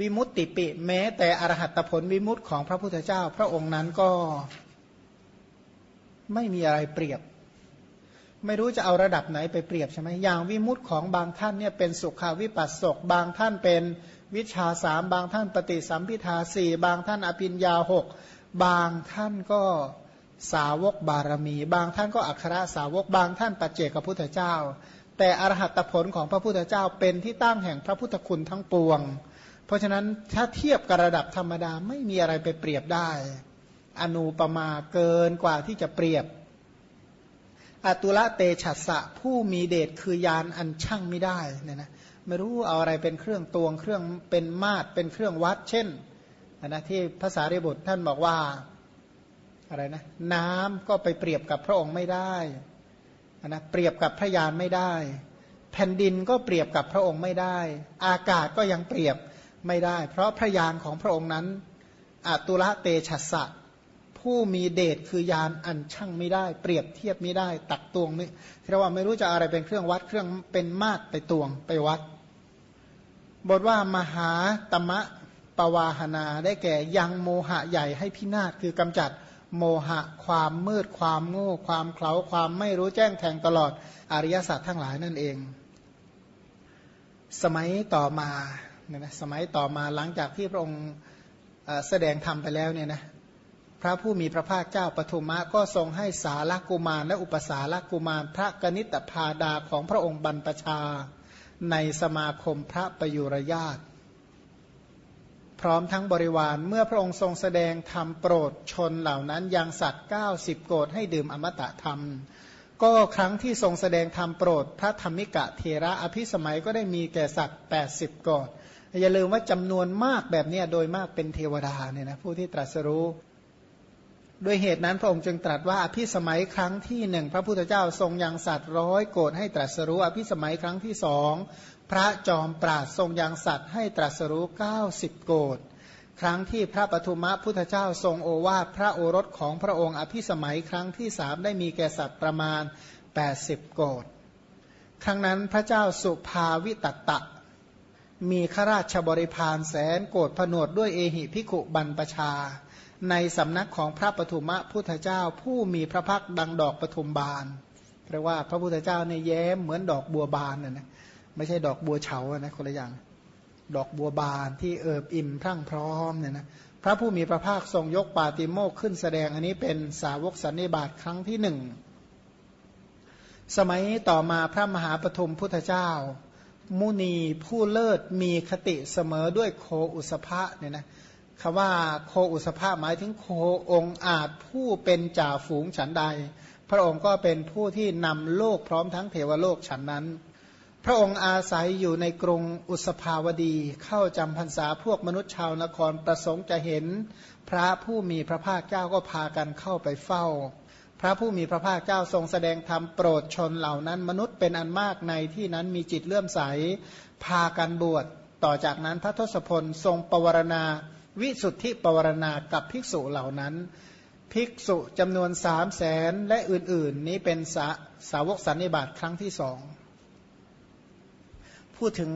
วิมุตติปิ แม้ แต่อรหัตผลวิมุตติของพระพุทธเจ้า พระองค์นั้นก็ไม่มีอะไรเปรียบ ไม่รู้จะเอาระดับไหนไปเปรียบใช่ไหมอย่างวิมุตติของบางท่านเนี่ยเป็นสุขาวิปัสสกบางท่านเป็นวิชาสามบางท่านปฏิสัมพิทาสี่บางท่านอภิญญาหกบางท่านก็สาวกบารมี บางท่านก็อัครสาวกบางท่านปัจเจกพุทธเจ้า แต่อรหัตผลของพระพุทธเจ้าเป็นที่ตั้งแห่งพระพุทธคุณทั้งปวง เพราะฉะนั้นถ้าเทียบกับระดับธรรมดาไม่มีอะไรไปเปรียบได้ อนุปมาเกินกว่าที่จะเปรียบ อตุละเตฉัสะผู้มีเดชคือยานอันช่างไม่ได้เนี่ยนะไม่รู้เอาอะไรเป็นเครื่องตวงเครื่องเป็นมาตรเป็นเครื่องวัด เช่นนะที่ภาษาเริบุตรท่านบอกว่าอะไรนะน้ำก็ไปเปรียบกับพระองค์ไม่ได้นะเปรียบกับพระยานไม่ได้ แผ่นดินก็เปรียบกับพระองค์ไม่ได้ อากาศก็ยังเปรียบ ไม่ได้ เพราะพระยานของพระองค์นั้นอตุละเตชัสสะผู้มีเดชคือยานอันช่างไม่ได้ เปรียบเทียบไม่ได้ ตักตวงไม่เรียกว่าไม่รู้จะอะไรเป็นเครื่องวัดเครื่องเป็นมาตรไปตวงไปวัด บทว่ามหาตมะปวาหนาได้แก่ยังโมหะใหญ่ให้พินาศคือกำจัดโมหะ ความมืด ความโง่ ความเขลาความไม่รู้แจ้งแทงตลอดอริยสัจทั้งหลายนั่นเอง สมัยต่อมา เนี่ยนะสมัยต่อมาหลังจากที่พระองค์แสดงธรรมไปแล้วเนี่ยนะพระผู้มีพระภาคเจ้าปฐุมะก็ทรงให้สาลกุมารและอุปสาลกุมารพระกนิตพาดาของพระองค์บรรพชา ในสมาคมพระประยุรญาตพร้อมทั้งบริวารเมื่อพระองค์ทรงแสดงธรรมโปรดชนเหล่านั้นยังสัตว์ 90 โกรธให้ดื่มอมตะธรรม ก็ครั้งที่ทรงแสดงธรรมโปรด พระธรรมิกะเทระอภิสมัยก็ได้มีแก่สัตว์ 80 โกรธ อย่าลืมว่าจำนวนมากแบบนี้โดยมากเป็นเทวดาเนี่ยนะผู้ที่ตรัสรู้ด้วยเหตุนั้นพระองค์จึงตรัสว่าอภิสมัยครั้งที่หนึ่งพระพุทธเจ้าทรงยังสัตว์ร้อยโกรธให้ตรัสรู้ อภิสมัยครั้งที่สองพระจอมปราดทรงยังสัตว์ให้ตรัสรู้เก้าสิบโกรธครั้งที่พระปฐุมะพุทธเจ้าทรงโอวาทพระโอรสของพระองค์ อภิสมัยครั้งที่สามได้มีแก่สัตว์ประมาณ 80 โกรธครั้งนั้นพระเจ้าสุภาวิตตะ มีข้าราชบริพารแสนโกรธผนวดด้วยเอหิพิขุบันประชา ในสำนักของพระปฐุมะพุทธเจ้าผู้มีพระพักดังดอกปฐุมบานเรียกว่าพระพุทธเจ้าเนี่ยแย้มเหมือนดอกบัวบานน่ยนะไม่ใช่ดอกบัวเฉานะคนละอย่าง ดอกบัวบานที่เอิบอิ่มพรั่งพร้อมเนี่ยนะพระผู้มีพระภาคทรงยกปาติโมกขึ้นแสดงอันนี้เป็นสาวกสันนิบาตครั้งที่หนึ่งสมัยต่อมาพระมหาปฐมพุทธเจ้า มุนีผู้เลิศมีคติเสมอด้วยโคอุสภะเนี่ยนะคำว่าโคอุสภะหมายถึงโคองอาจผู้เป็นจ่าฝูงฉันใด พระองค์ก็เป็นผู้ที่นำโลกพร้อมทั้งเทวโลกฉันนั้น พระองค์อาศัยอยู่ในกรุงอุสภาวดีเข้าจำพรรษาพวกมนุษย์ชาวนครประสงค์จะเห็น พระผู้มีพระภาคเจ้าก็พากันเข้าไปเฝ้า พระผู้มีพระภาคเจ้าทรงแสดงธรรมโปรดชนเหล่านั้น มนุษย์เป็นอันมากในที่นั้นมีจิตเลื่อมใส พากันบวช ต่อจากนั้นพระทศพลทรงปวารณา วิสุทธิปวารณากับภิกษุเหล่านั้น ภิกษุจำนวนสามแสนและอื่นๆ นี้เป็นสาสาวกสันนิบาตครั้งที่สองพูดถึง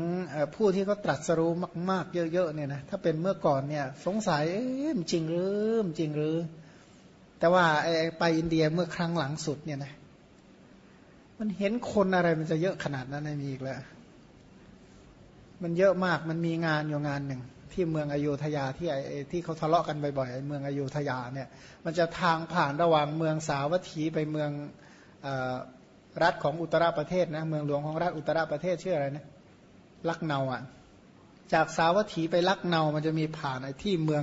ผู้ที่เขาตรัสรู้มาก ๆ เยอะๆเนี่ยนะถ้าเป็นเมื่อก่อนเนี่ยสงสัยจริงหรือจริงหรือ แต่ว่าไปอินเดียเมื่อครั้งหลังสุดเนี่ยนะมันเห็นคนอะไรมันจะเยอะขนาดนั้นไม่มีอีกแล้ว มันเยอะมากมันมีงานอยู่งานหนึ่งที่เมืองอโยธยาที่ไอ้ที่เขาทะเลาะกันบ่อยๆเมืองอโยธยาเนี่ย มันจะทางผ่านระหว่างเมืองสาวัตถีไปเมืองรัฐของอุตรประเทศนะเมืองหลวงของรัฐอุตรประเทศชื่ออะไรนะลักเนาอะ จากสาวัตถีไปลักเนา มันจะมีผ่านไอ้ที่เมือง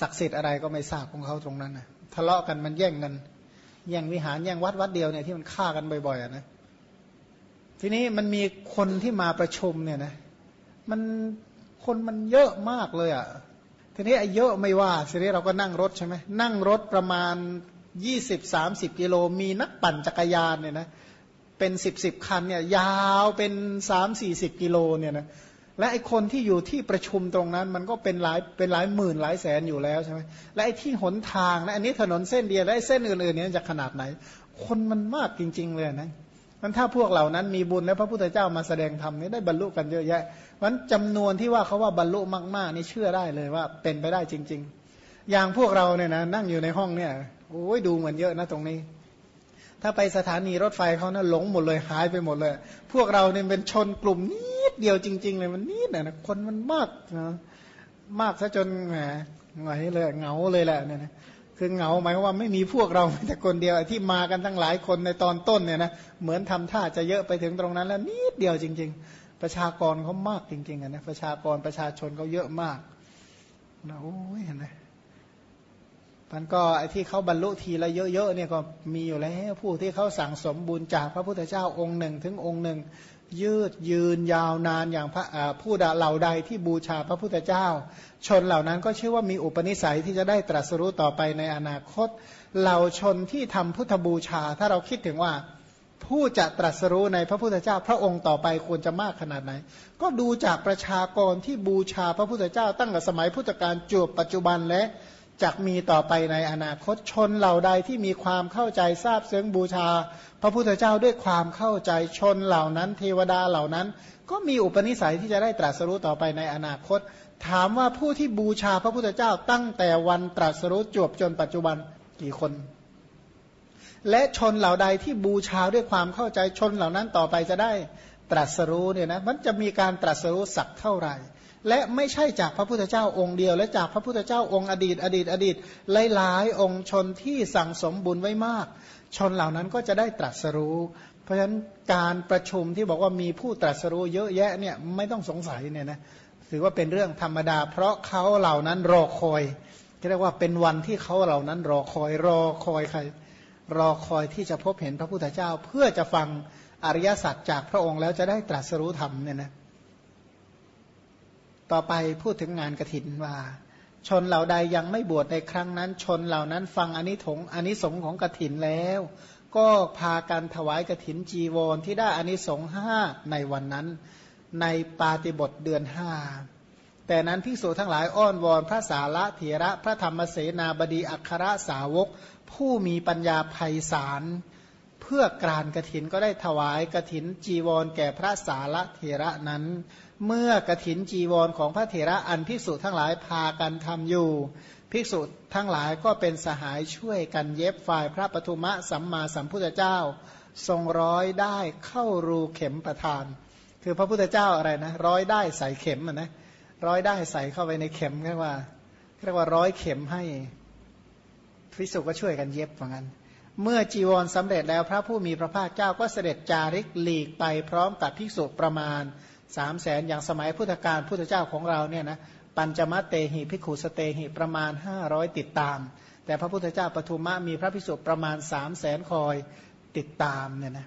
ศักดิ์สิทธิ์อะไรก็ไม่ทราบของเขาตรงนั้นนะทะเลาะกันมันแย่งกันแย่งวิหารแย่งวัดวัดเดียวเนี่ยที่มันฆ่ากันบ่อยๆนะทีนี้มันมีคนที่มาประชุมเนี่ยนะมันคนมันเยอะมากเลยอะทีนี้ไอ้เยอะไม่ว่าทีนี้เราก็นั่งรถใช่ไหมนั่งรถประมาณยี่สิบสามสิบกิโลมีนักปั่นจักรยานเนี่ยนะเป็นสิบสิบคันเนี่ยยาวเป็นสามสี่สิบกิโลเนี่ยนะ และไอคนที่อยู่ที่ประชุมตรงนั้น มันก็เป็นหลายเป็นหลายหมื่นหลายแสนอยู่แล้วใช่ไหมและไอที่หนทางและอันนี้ถนนเส้นเดียวและไอเส้นอื่นๆนี่จะขนาดไหน คนมันมากจริง ๆ เลยนะมันถ้าพวกเหล่านั้นมีบุญแล้วพระพุทธเจ้ามาแสดงธรรมนี่ได้บรรลุกันเยอะแยะมันจำนวนที่ว่าเขาว่าบรรลุมากๆนี่เชื่อได้เลยว่าเป็นไปได้จริง ๆ อย่างพวกเราเนี่ยนะนั่งอยู่ในห้องเนี่ยโอ้ยดูเหมือนเยอะนะตรงนี้ ถ้าไปสถานีรถไฟเขานะหลงหมดเลยหายไปหมดเลย พวกเราเนี่ยเป็นชนกลุ่มนิดเดียวจริง ๆ เลยมันนิดนะคนมันมากนะมากซะจนแหมไงเลยเหงาเลยแหละเนี่ยนะคือเหงาหมายว่าไม่มีพวกเราแต่คนเดียวที่มากันทั้งหลายคนในตอนต้นเนี่ยนะเหมือนทำท่าจะเยอะไปถึงตรงนั้น แล้วนิดเดียวจริง ๆ ประชากรเขามากจริงๆนะประชากรประชาชนเขาเยอะมากนะโอ้ยเห็นไหม มันก็ไอ้ที่เขาบรรลุทีละเยอะๆเนี่ยก็มีอยู่แล้วผู้ที่เขาสั่งสมบุญจากพระพุทธเจ้าองค์หนึ่งถึงองค์หนึ่ง ยืดยืนยาวนานอย่างพระผู้ดาเหล่าใดที่บูชาพระพุทธเจ้า ชนเหล่านั้นก็เชื่อว่ามีอุปนิสัยที่จะได้ตรัสรู้ต่อไปในอนาคตเหล่าชนที่ทำพุทธบูชา ถ้าเราคิดถึงว่าผู้จะตรัสรู้ในพระพุทธเจ้า พระองค์ต่อไปควรจะมากขนาดไหน ก็ดูจากประชากรที่บูชาพระพุทธเจ้า ตั้งแต่สมัยพุทธกาลจวบปัจจุบันและ จะมีต่อไปในอนาคตชนเหล่าใดที่มีความเข้าใจทราบซึ้งบูชา พระพุทธเจ้าด้วยความเข้าใจชนเหล่านั้นเทวดาเหล่านั้น ก็มีอุปนิสัยที่จะได้ตรัสรู้ต่อไปในอนาคต ถามว่าผู้ที่บูชาพระพุทธเจ้าตั้งแต่วันตรัสรู้จวบจนปัจจุบันกี่คน และชนเหล่าใดที่บูชาด้วยความเข้าใจชนเหล่านั้นต่อไปจะได้ตรัสรู้เนี่ยนะมันจะมีการตรัสรู้สักเท่าไหร่ และไม่ใช่จากพระพุทธเจ้าองค์เดียว และจากพระพุทธเจ้าองค์อดีต อดีต อดีตหลายๆองค์ชนที่สั่งสมบุญไว้มาก ชนเหล่านั้นก็จะได้ตรัสรู้ เพราะฉะนั้นการประชุมที่บอกว่ามีผู้ตรัสรู้เยอะแยะเนี่ยไม่ต้องสงสัยเนี่ยนะถือว่าเป็นเรื่องธรรมดา เพราะเขาเหล่านั้นรอคอยเรียกว่าเป็นวันที่เขาเหล่านั้นรอคอยรอคอยใครรอคอยที่จะพบเห็นพระพุทธเจ้า เพื่อจะฟังอริยสัจจากพระองค์แล้วจะได้ตรัสรู้ธรรมเนี่ยนะ ต่อไปพูดถึงงานกระถินว่า ชนเหล่าใดยังไม่บวชในครั้งนั้น ชนเหล่านั้นฟังอนิถงอนิสงของกระถินแล้ว ก็พากันถวายกระถินจีวรที่ได้อนิสงห้าในวันนั้น ในปาติบทเดือนห้าแต่นั้นพิสูจทั้งหลายอ้อนวอนพระสาระเถระพระธรรมเสนาบดีอัครสาวก ผู้มีปัญญาภัยสาร พื่อกรานกระถินก็ได้ถวายกระถินจีวรแก่พระสารเถระนั้น เมื่อกระถินจีวรของพระเถระอันภิกษุทั้งหลายพากันทำอยู่ ภิกษุทั้งหลายก็เป็นสหายช่วยกันเย็บฝ่ายพระปทุมะสัมมาสัมพุทธเจ้า ทรงร้อยได้เข้ารูเข็มประทาน คือพระพุทธเจ้าอะไรนะร้อยได้ใส่เข็มนะร้อยได้ใส่เข้าไปในเข็มเรียกว่าเรียกว่าร้อยเข็มให้ภิกษุก็ช่วยกันเย็บเหมือนกัน เมื่อจีวรสำเร็จแล้วพระผู้มีพระภาคเจ้าก็เสด็จจาริกหลีกไปพร้อมกับภิกษุประมาณสามแสนอย่างสมัยพุทธกาลพุทธเจ้าของเราเนี่ยนะปัญจมัตเตหิพิขุสเตหิประมาณห้าร้อยติดตาม แต่พระพุทธเจ้าปทุมะมีพระพิสุประมาณสามแสนคอยติดตามเนี่ยนะ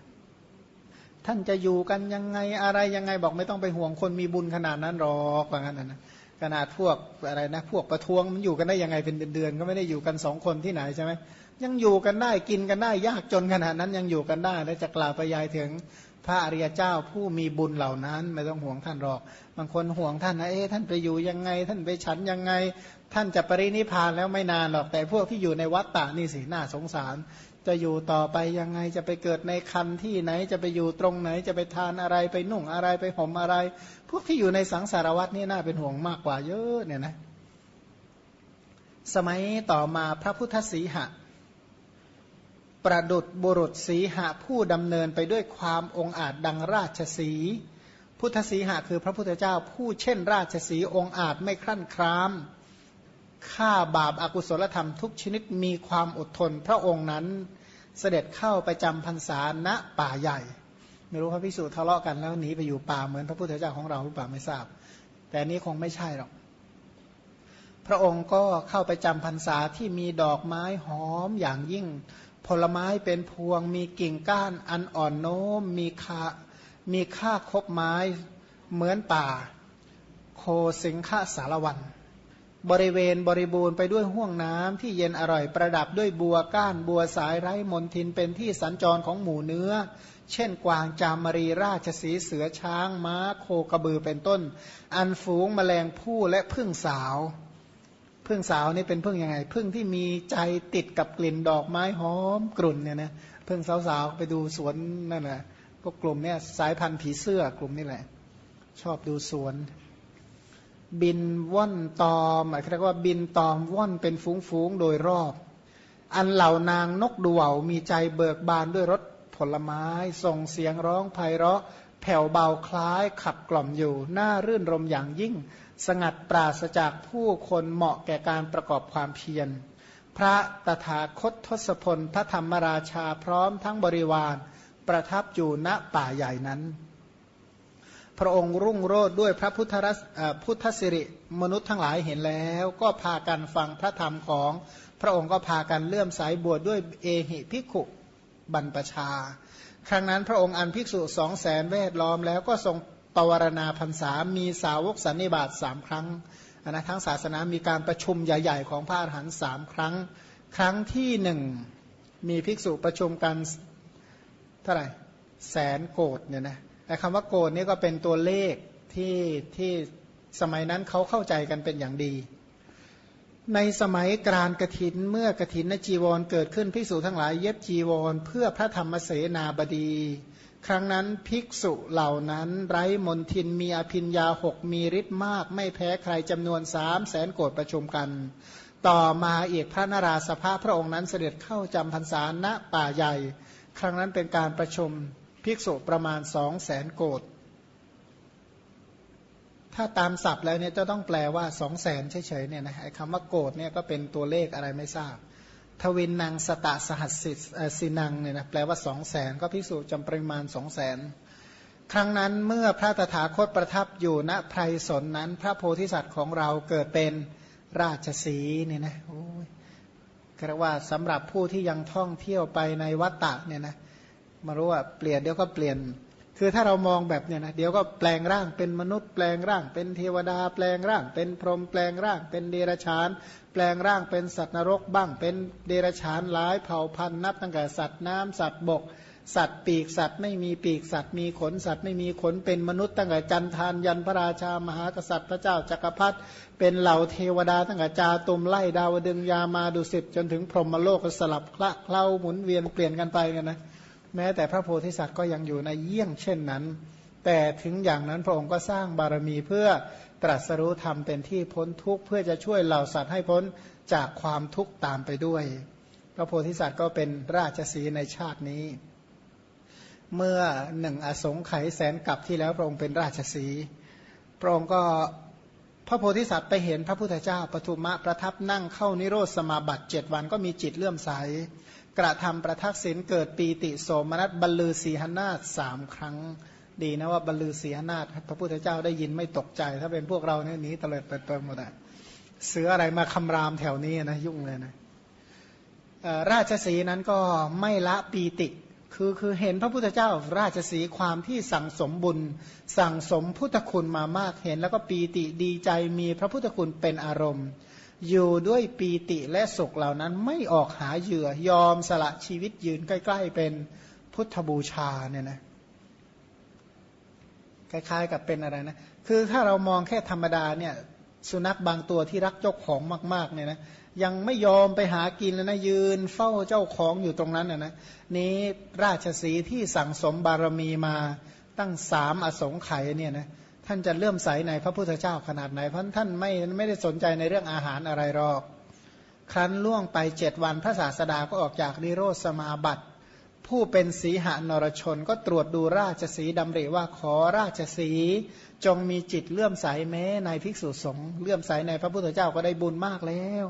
ท่านจะอยู่กันยังไงอะไรยังไงบอกไม่ต้องไปห่วงคนมีบุญขนาดนั้นหรอกว่างั้นนะขนาดพวกอะไรนะพวกประท้วงมันอยู่กันได้ยังไงเป็นเดือนๆก็ไม่ได้อยู่กันสองคนที่ไหนใช่ไหม ยังอยู่กันได้กินกันได้ยากจนขนาดนั้นยังอยู่กันได้ แล้วจะกล่าวไปยายถึงพระอริยเจ้าผู้มีบุญเหล่านั้น ไม่ต้องห่วงท่านหรอก บางคนห่วงท่านนะเอ๊ะท่านไปอยู่ยังไง ท่านไปฉันยังไง ท่านจะปรินิพานแล้วไม่นานหรอกแต่พวกที่อยู่ในวัดตานี่สิน่าสงสาร จะอยู่ต่อไปยังไงจะไปเกิดในคันที่ไหนจะไปอยู่ตรงไหนจะไปทานอะไรไปนุ่งอะไรไปห่มอะไร พวกที่อยู่ในสังสารวัตนี่น่าเป็นห่วงมากกว่าเยอะเนี่ยนะ สมัยต่อมาพระพุทธสีหะ ประดุดบุรุษสีหะผู้ดำเนินไปด้วยความองอาจดังราชสี พุทธสีหะคือพระพุทธเจ้าผู้เช่นราชสีองอาจไม่คลั่นครามฆ่าบาปอากุศลธรรมทุกชนิดมีความอดทน พระองค์นั้นเสด็จเข้าไปจำพรรษาณป่าใหญ่ ไม่รู้พระพิสุทะเลาะกันแล้วหนีไปอยู่ป่าเหมือนพระพุทธเจ้าของเราหรือเปล่าไม่ทราบ แต่นี้คงไม่ใช่หรอกพระองค์ก็เข้าไปจำพรรษาที่มีดอกไม้หอมอย่างยิ่ง ผลไม้เป็นพวง มีกิ่งก้านอันอ่อนโน้มมีคามีค่าคบไม้เหมือนป่า โคสิงฆสารวัน บริเวณบริบูรณ์ไปด้วยห่วงน้ำที่เย็นอร่อยประดับด้วยบัวก้านบัวสายไร้มนทินเป็นที่สัญจรของหมูเนื้อ เช่นกวางจามรีราชสีเสือช้างม้า โคกระบือเป็นต้น อันฝูงแมลงผู้และพึ่งสาว พึ่งสาวนี่เป็นพึ่งยังไง พึ่งที่มีใจติดกับกลิ่นดอกไม้หอมกลุ่นเนี่ยนะพึ่งสาวๆไปดูสวนนั่นแหละพวกกลุ่มเนี่ยสายพันธุ์ผีเสื้อกลุ่มนี่แหละ ชอบดูสวน บินว่อนตอมหมายถึงว่าบินตอมว่อนเป็นฟุ้งๆโดยรอบ อันเหล่านางนกดูวมีใจเบิกบานด้วยรถผลไม้ส่งเสียงร้องไพเราะ แผ่วเบาคล้ายขับกล่อมอยู่น่ารื่นรมอย่างยิ่ง สงัดปราศจากผู้คนเหมาะแก่การประกอบความเพียร พระตถาคตทศพลพระธรรมราชาพร้อมทั้งบริวาร ประทับอยู่ณป่าใหญ่นั้น พระองค์รุ่งโรดด้วยพระพุทธรัสพุทธสิริมนุษย์ทั้งหลายเห็นแล้ว ก็พากันฟังพระธรรมของ พระองค์ก็พากันเลื่อมสายบวชดด้วยเอหิพิขุบรรปชา ครั้งนั้นพระองค์อันภิกษุสองแสนเวทล้อมแล้วก็ทรง ปวารณาพรรษา มีสาวกสันนิบาตสามครั้งนะทั้งศาสนามีการประชุมใหญ่ ๆ ของพระอรหันต์สามครั้ง ครั้งที่หนึ่งมีภิกษุประชุมกันเท่าไหร่แสนโกดเนี่ยนะไอ้คำว่าโกดนี่ก็เป็นตัวเลขที่ที่สมัยนั้นเขาเข้าใจกันเป็นอย่างดี ในสมัยกรานกระถินเมื่อกระถินนจีวรเกิดขึ้นภิกษุทั้งหลายเย็บจีวร เพื่อพระธรรมเสนาบดี ครั้งนั้นภิกษุเหล่านั้น ไร้มนทินมีอภินยาหกมีฤทธิ์มาก ไม่แพ้ใครจำนวนสามแสนโกดประชุมกัน ต่อมาเอกพระนราสภาพระองค์นั้นเสด็จเข้าจำพรรษาณป่าใหญ่ ครั้งนั้นเป็นการประชุมภิกษุประมาณสองแสนโกด ถ้าตามศัพท์แล้วเนี่ยจะต้องแปลว่าสองแสนเฉยๆเนี่ยนะไอ้คำว่าโกดเนี่ยก็เป็นตัวเลขอะไรไม่ทราบ ทวินนางสตะสหัสสิสินังเนี่ยนะแปลว่าสองแสนก็ภิกษุจำปริมาณสองแสนครั้งนั้นเมื่อพระตถาคตประทับอยู่ณไพรสนนั้น พระโพธิสัตว์ของเราเกิดเป็นราชสีเนี่ยนะโอ้ยเรียกว่าสำหรับผู้ที่ยังท่องเที่ยวไปในวัฏฏะเนี่ยนะมารู้ว่าเปลี่ยนเดี๋ยวก็เปลี่ยน คือถ้าเรามองแบบเนี่ยนะเดี๋ยวก็แปลงร่างเป็นมนุษย์แปลงร่าง เป็นเทวดาแปลงร่าง เป็นพรหมแปลงร่าง เป็นเดรัจฉาน แปลงร่างเป็นสัตว์นรกบ้าง เป็นเดรัจฉานหลายเผ่าพันธุ์นับตั้งแต่สัตว์น้ำสัตว์บก สัตว์ปีกสัตว์ไม่มีปีกสัตว์มีขนสัตว์ไม่มีขนเป็นมนุษย์ตั้งแต่จันทานยันพระราชามหากษัตริย์พระเจ้าจักรพรรดิเป็นเหล่าเทวดาตั้งแต่จาตุมไล่ดาวดึงยามาดุสิตจนถึงพรหมโลกสลับคละเคล้าหมุนเวียนเปลี่ยนกันไปกันนะ แม้แต่พระโพธิสัตว์ก็ยังอยู่ในเยี่ยงเช่นนั้น แต่ถึงอย่างนั้นพระองค์ก็สร้างบารมีเพื่อตรัสรู้ธรรมเป็นที่พ้นทุกข์เพื่อจะช่วยเหล่าสัตว์ให้พ้นจากความทุกข์ตามไปด้วย พระโพธิสัตว์ก็เป็นราชสีในชาตินี้ เมื่อหนึ่งอสงไขยแสนกับที่แล้วพระองค์เป็นราชสีพระองค์ก็พระโพธิสัตว์ไปเห็นพระพุทธเจ้าปฐุมะประทับนั่งเข้านิโรธสมาบัติเจ็ดวันก็มีจิตเลื่อมใส กระทำประทักษิณเกิดปีติโสมนัสบรรลือสีหนาฏสามครั้ง ดีนะว่าบรรลือสีหนาฏพระพุทธเจ้าได้ยินไม่ตกใจ ถ้าเป็นพวกเราเนี่ยหนีเตลิดเปิดเปิดหมดอะเสืออะไรมาคำรามแถวนี้นะยุ่งเลยนะราชสีนั้นก็ไม่ละปีติ คือคือเห็นพระพุทธเจ้าราชสีความที่สั่งสมบุญ สั่งสมพุทธคุณมามากเห็น แล้วก็ปีติดีใจมีพระพุทธคุณเป็นอารมณ์ อยู่ด้วยปีติและสุขเหล่านั้นไม่ออกหาเหยื่อยอมสละชีวิตยืนใกล้ ๆ เป็นพุทธบูชาเนี่ยนะคล้ายๆ กับเป็นอะไรนะ คือถ้าเรามองแค่ธรรมดาเนี่ยสุนัขบางตัวที่รักเจ้าของมากๆเนี่ยนะยังไม่ยอมไปหากินเลยนะยืนเฝ้าเจ้าของอยู่ตรงนั้นนะนะนี้ราชสีที่สั่งสมบารมีมาตั้งสามอสงไขยเนี่ยนะ ท่านจะเลื่อมใสในพระพุทธเจ้าขนาดไหนเพราะท่านไม่ไม่ได้สนใจในเรื่องอาหารอะไรหรอก ครั้นล่วงไปเจ็ดวันพระศาสดาก็ออกจากนิโรธสมาบัติ ผู้เป็นสีหานรชนก็ตรวจดูราชสีดำริว่าขอราชสีจงมีจิตเลื่อมใสแม้ในภิกษุสงฆ์เลื่อมใสในพระพุทธเจ้าก็ได้บุญมากแล้ว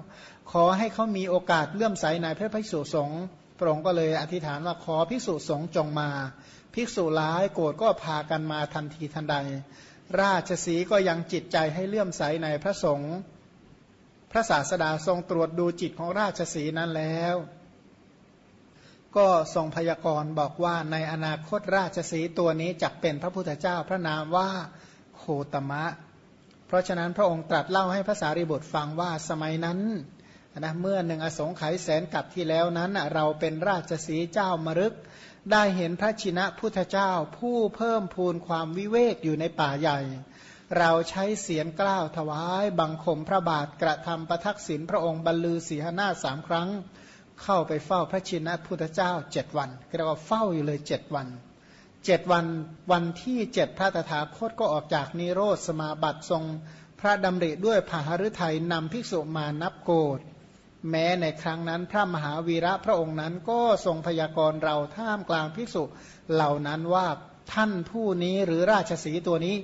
ขอให้เขามีโอกาสเลื่อมใสในพระภิกษุสงฆ์พระองค์ก็เลยอธิษฐานว่าขอภิกษุสงฆ์จงมา ภิกษุร้ายโกรธก็พากันมาทันทีทันใด ราชสีก็ยังจิตใจให้เลื่อมใสในพระสงฆ์พระศาสดาทรงตรวจดูจิตของราชสีนั้นแล้ว ก็ทรงพยากรณ์บอกว่าในอนาคตราชสีตัวนี้จะเป็นพระพุทธเจ้าพระนามว่าโคตมะ เพราะฉะนั้นพระองค์ตรัสเล่าให้พระสารีบุตรฟังว่าสมัยนั้นนะเมื่อหนึ่งอสงไขยแสนกับที่แล้วนั้นเราเป็นราชสีเจ้ามรึก ได้เห็นพระชินะพุทธเจ้า ผู้เพิ่มพูนความวิเวกอยู่ในป่าใหญ่ เราใช้เสียงกล้าวถวายบังคมพระบาทกระทำประทักษิณพระองค์บรรลือสีหนาสามครั้ง เข้าไปเฝ้าพระชินะพุทธเจ้าเจ็ดวันเรียกว่าเฝ้าอยู่เลยเจ็ดวันเจ็ดวันวันที่เจ็ดพระตถาคตก็ออกจากนิโรธสมาบัติทรง พระดำริด้วยพาหฤทัยนำภิกษุมานับโกด แม้ในครั้งนั้นพระมหาวีระพระองค์นั้นก็ทรงพยากรณ์เราท่ามกลางภิกษุเหล่านั้นว่าท่านผู้นี้หรือราชสีตัวนี้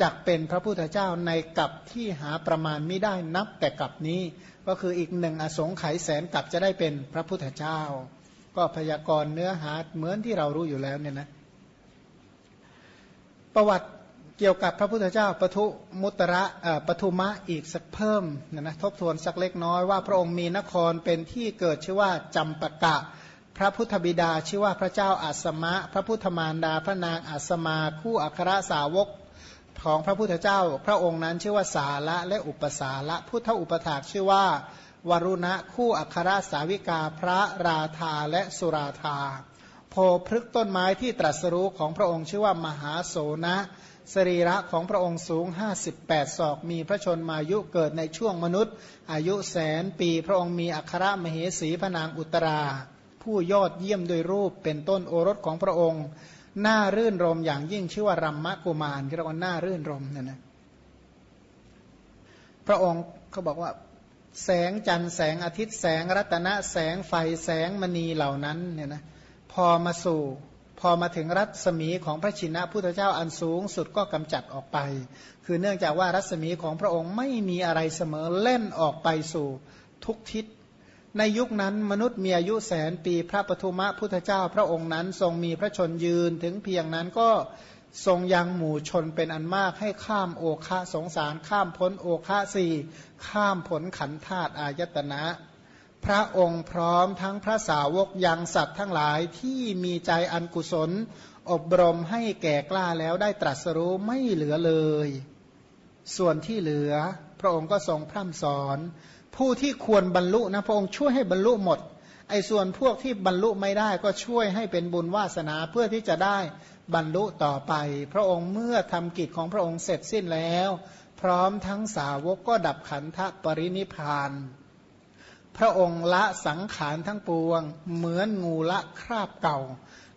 จักเป็นพระพุทธเจ้าในกับที่หาประมาณไม่ได้นับแต่กับนี้ ก็คืออีกหนึ่งอสงไขยแสนกับจะได้เป็นพระพุทธเจ้า ก็พยากรณ์เนื้อหาเหมือนที่เรารู้อยู่แล้วเนี่ยนะประวัติ เกี่ยวกับพระพุทธเจ้าปทุมุตระปทุมะอีกสักเพิ่มนะนะทบทวนสักเล็กน้อยว่าพระองค์มีนครเป็นที่เกิดชื่อว่าจำปะกะ พระพุทธบิดาชื่อว่าพระเจ้าอัสมะ พระพุทธมารดาพระนางอัสมา คู่อัครสาวกของพระพุทธเจ้า พระองค์นั้นชื่อว่าสาละและอุปสาละพุทธอุปถากชื่อว่าวรุณะคู่อัครสาวิกาพระราธาและสุราธาโพพฤกต้นไม้ที่ตรัสรู้ของพระองค์ชื่อว่ามหาโสนะ สรีระของพระองค์สูง 58 ศอก มีพระชนมายุเกิดในช่วงมนุษย์ อายุแสนปีพระองค์มีอัครมเหสีพนางอุตรา ผู้ยอดเยี่ยมโดยรูปเป็นต้นโอรสของพระองค์น่ารื่นรมอย่างยิ่งชื่อว่ารัมมะกุมารที่เรียกว่าน่ารื่นรมนั่นนะพระองค์เขาบอกว่าแสงจันทร์แสงอาทิตย์แสงรัตนะแสงไฟแสงมณีเหล่านั้นเนี่ยนะพอมาสู่ พอมาถึงรัศมีของพระชินะพุทธเจ้าอันสูงสุดก็กำจัดออกไป คือเนื่องจากว่ารัศมีของพระองค์ไม่มีอะไรเสมอเล่นออกไปสู่ทุกทิศ ในยุคนั้นมนุษย์มีอายุแสนปีพระปทุมะพุทธเจ้าพระองค์นั้นทรงมีพระชนยืนถึงเพียงนั้นก็ทรงยังหมู่ชนเป็นอันมากให้ข้ามโอคาสงสารข้ามพ้นโอคาสี่ข้ามผลขันธาตุอายตนะ พระองค์พร้อมทั้งพระสาวกยังสัตว์ทั้งหลายที่มีใจอันกุศล อบรมให้แก่กล้าแล้วได้ตรัสรู้ไม่เหลือเลย ส่วนที่เหลือ พระองค์ก็ทรงพร่ำสอน ผู้ที่ควรบรรลุนะพระองค์ช่วยให้บรรลุหมดไอ้ส่วนพวกที่บรรลุไม่ได้ก็ช่วยให้เป็นบุญวาสนาเพื่อที่จะได้บรรลุต่อไป พระองค์เมื่อทำกิจของพระองค์เสร็จสิ้นแล้ว พร้อมทั้งสาวกก็ดับขันธปรินิพาน พระองค์ละสังขารทั้งปวง เหมือนงูละคราบเก่า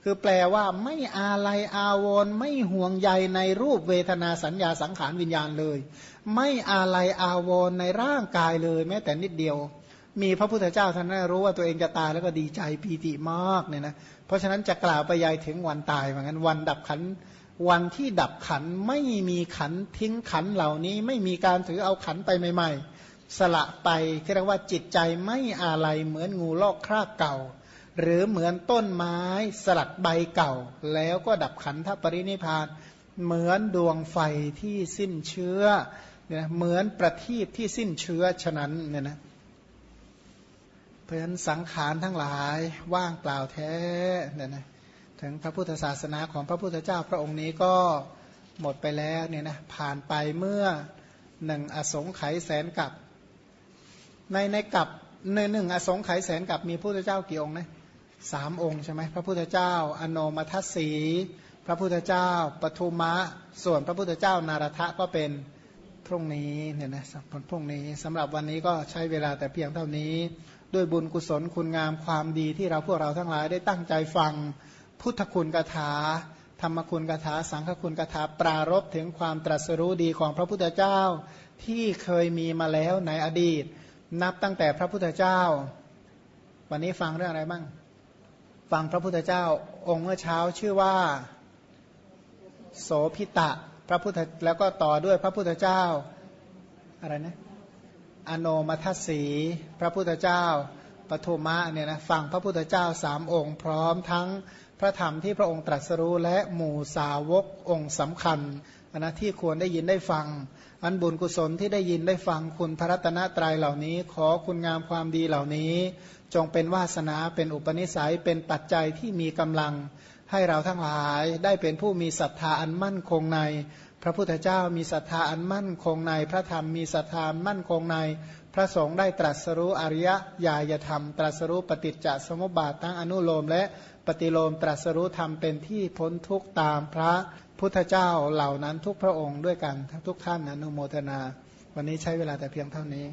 คือแปลว่าไม่อาลัยอาวรณ์ไม่ห่วงใยในรูปเวทนาสัญญาสังขารวิญญาณเลย ไม่อาลัยอาวรณ์ในร่างกายเลย แม้แต่นิดเดียว มีพระพุทธเจ้าท่านนั้นรู้ว่าตัวเองจะตายแล้วก็ดีใจปีติมากเนี่ยนะเพราะฉะนั้นจะกล่าวไปยายถึงวันตายเหมือนกันวันดับขันวันที่ดับขันไม่มีขันทิ้งขันเหล่านี้ ไม่มีการถือเอาขันไปใหม่ ๆ สละไปเรียกว่าจิตใจไม่อะไรเหมือนงูลอกคราบเก่า หรือเหมือนต้นไม้สลัดใบเก่า แล้วก็ดับขันธปรินิพาน เหมือนดวงไฟที่สิ้นเชื้อเนี่ยเหมือนประทีปที่สิ้นเชื้อฉะนั้นเนี่ยนะเพราะฉะนั้นสังขารทั้งหลายว่างเปล่าแท้เนี่ยนะถึงพระพุทธศาสนาของพระพุทธเจ้าพระองค์นี้ก็หมดไปแล้วเนี่ยนะผ่านไปเมื่อหนึ่งอสงไขยแสนกับ ในในกับในหนึ่งอสงไขยแสนกับมีพระพุทธเจ้ากี่องค์นะสามองค์ใช่ไหมพระพุทธเจ้า อโนมัทสี พระพุทธเจ้าปทุมะ ส่วนพระพุทธเจ้านารทะก็เป็นพรุ่งนี้เนี่ยนะพรุ่งนี้สำหรับวันนี้ก็ใช้เวลาแต่เพียงเท่านี้ ด้วยบุญกุศลคุณงามความดีที่เราพวกเราทั้งหลายได้ตั้งใจฟังพุทธคุณกถา ธรรมคุณกถา สังฆคุณกถาปรารบถึงความตรัสรู้ดีของพระพุทธเจ้าที่เคยมีมาแล้วในอดีต นับตั้งแต่พระพุทธเจ้า วันนี้ฟังเรื่องอะไรบ้าง ฟังพระพุทธเจ้า องค์เมื่อเช้าชื่อว่า โสพิตะพระพุทธแล้วก็ต่อด้วยพระพุทธเจ้าอะไรนะอโนมัทสีพระพุทธเจ้าปทุมะเนี่ยนะฟังพระพุทธเจ้าสามองค์ พร้อมทั้ง พระธรรมที่พระองค์ตรัสรู้และหมู่สาวกองค์สำคัญนะที่ควรได้ยินได้ฟัง อันบุญกุศลที่ได้ยินได้ฟังคุณพระรัตนตรัยเหล่านี้ ขอคุณงามความดีเหล่านี้ จงเป็นวาสนาเป็นอุปนิสัยเป็นปัจจัยที่มีกำลัง ให้เราทั้งหลายได้เป็นผู้มีศรัทธาอันมั่นคงใน พระพุทธเจ้ามีศรัทธาอันมั่นคงใน พระธรรมมีศรัทธามั่นคงใน พระสงฆ์ได้ตรัสรู้อริยญาณธรรม ตรัสรู้ปฏิจจสมุปบาททั้งอนุโลมและ ปฏิโลมตรัสรู้ธรรมเป็นที่พ้นทุกตามพระพุทธเจ้าเหล่านั้นทุกพระองค์ด้วยกันทุกท่านอนุโมทนา วันนี้ใช้เวลาแต่เพียงเท่านี้